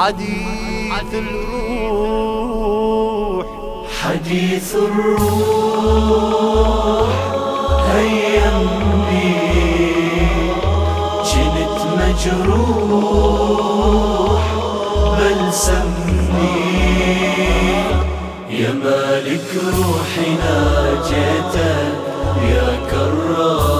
حديث الروح. حديث الروح هيمني جنت مجروح بلسمني يا مالك روحي ناجيتك يا كرار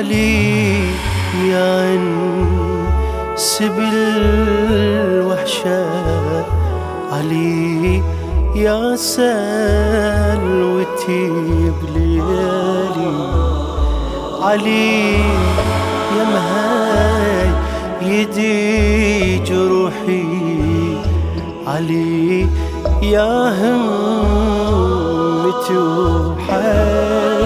علي يا سبل الوحشة. علي يا سلوتي بليالي. علي يا مهاي يدي جروحي. علي يا همتي وحالي.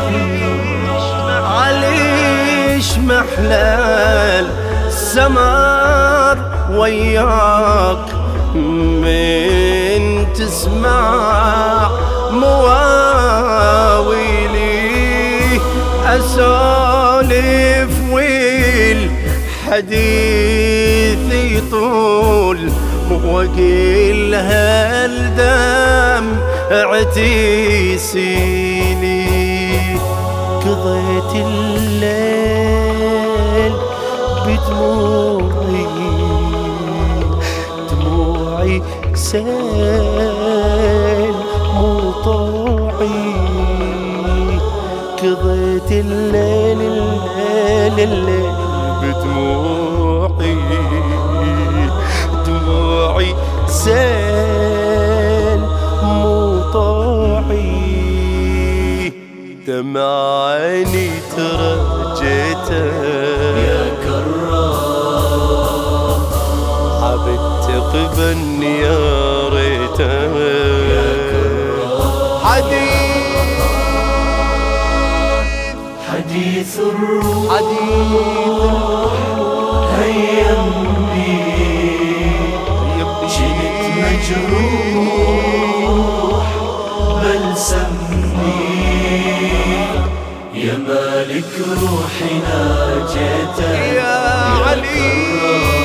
محلى السمر وياك من تسمع مواويلي أسولف والحديث يطول وقيل هالدم اعتيسيني قضيت الليل بدموعي دموعي سيل مو طوعي. قضيت الليل الليل الليل بدموعي دموعي سيل مو طوعي. دمع قبني يا كرام حديث حديث الروح حديث هيمني جئت مجروح بلسمني يا مالك روحي ناجيتك يا علي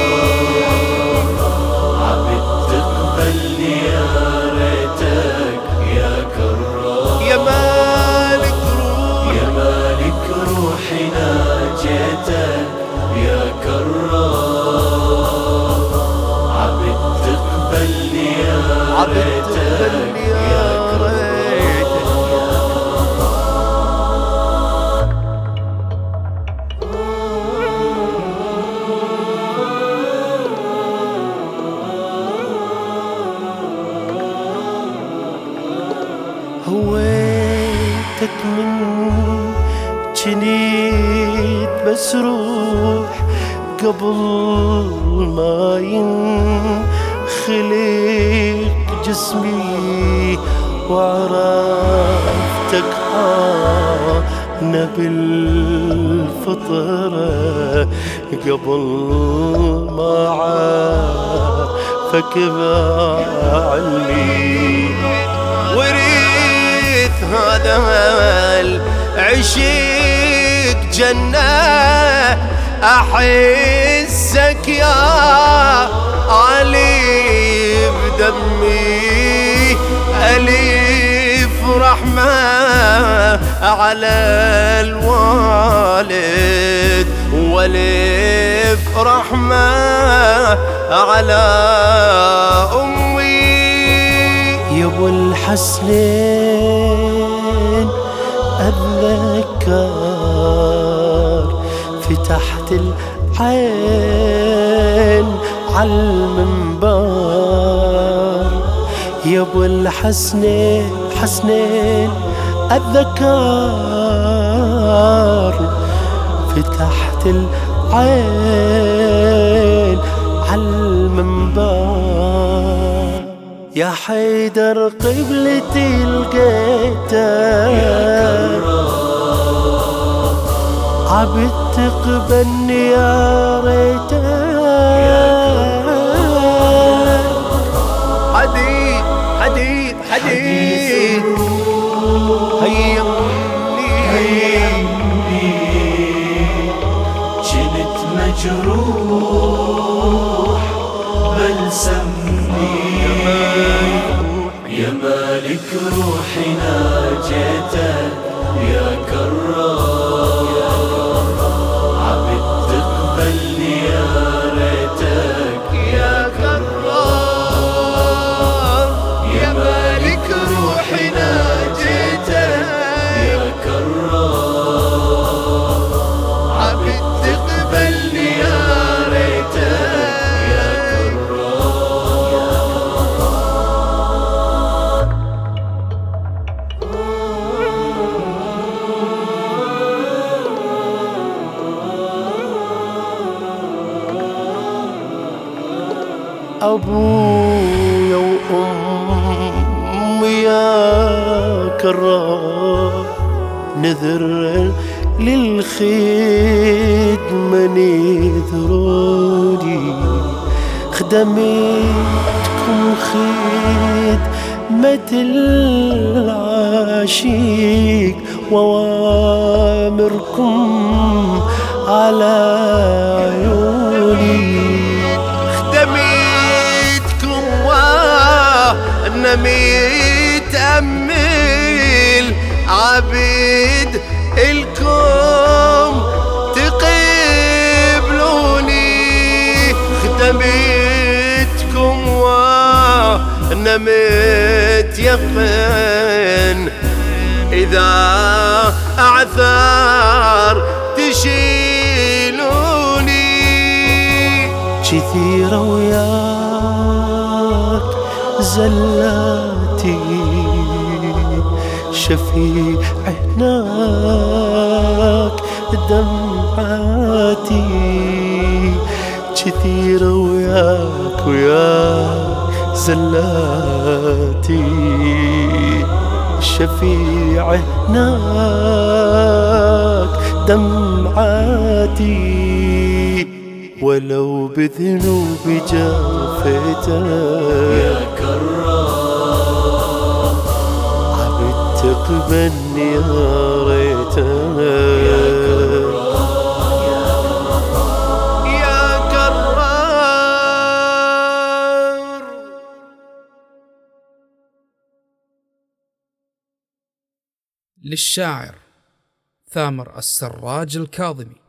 جنيت بس روح قبل ما ينخلق جسمي وعرفتك أنا بالفطرة قبل ما عافك بعلمي وريث هذا العشق جنة أحسك يا علي بدمي. أليف رحمة على الوالد وليف رحمة على أمي. يا ابو الحسنين اتذكر فتحت العين على المنبر. يا أبو الحسنين حسنين أتذكر فتحت العين عالمنبر يا حيدر قبلتي لقيتك. عبد تقبلني يا ريتك حديد حديد حديد. هيمني جنت مجروح بلسمني يا مالك روحي ناجيتك يا كرار أبويا وأمي يا كرار نذر للخدمة نذروني خدمتكم خدمة العشيق ووامركم على عيوني. وأنا متأمل عبيد الكم تقبلوني. خدميتكم وأنا متيقن إذا أعثار تشيلوني. كثيرة وياك زلاتي شفيع هناك دمعاتي. كثيرة وياك وياك زلاتي شفيع هناك دمعاتي. ولو بذنوب جافيتك يا كرار يا كرار. للشاعر ثامر السراج الكاظمي.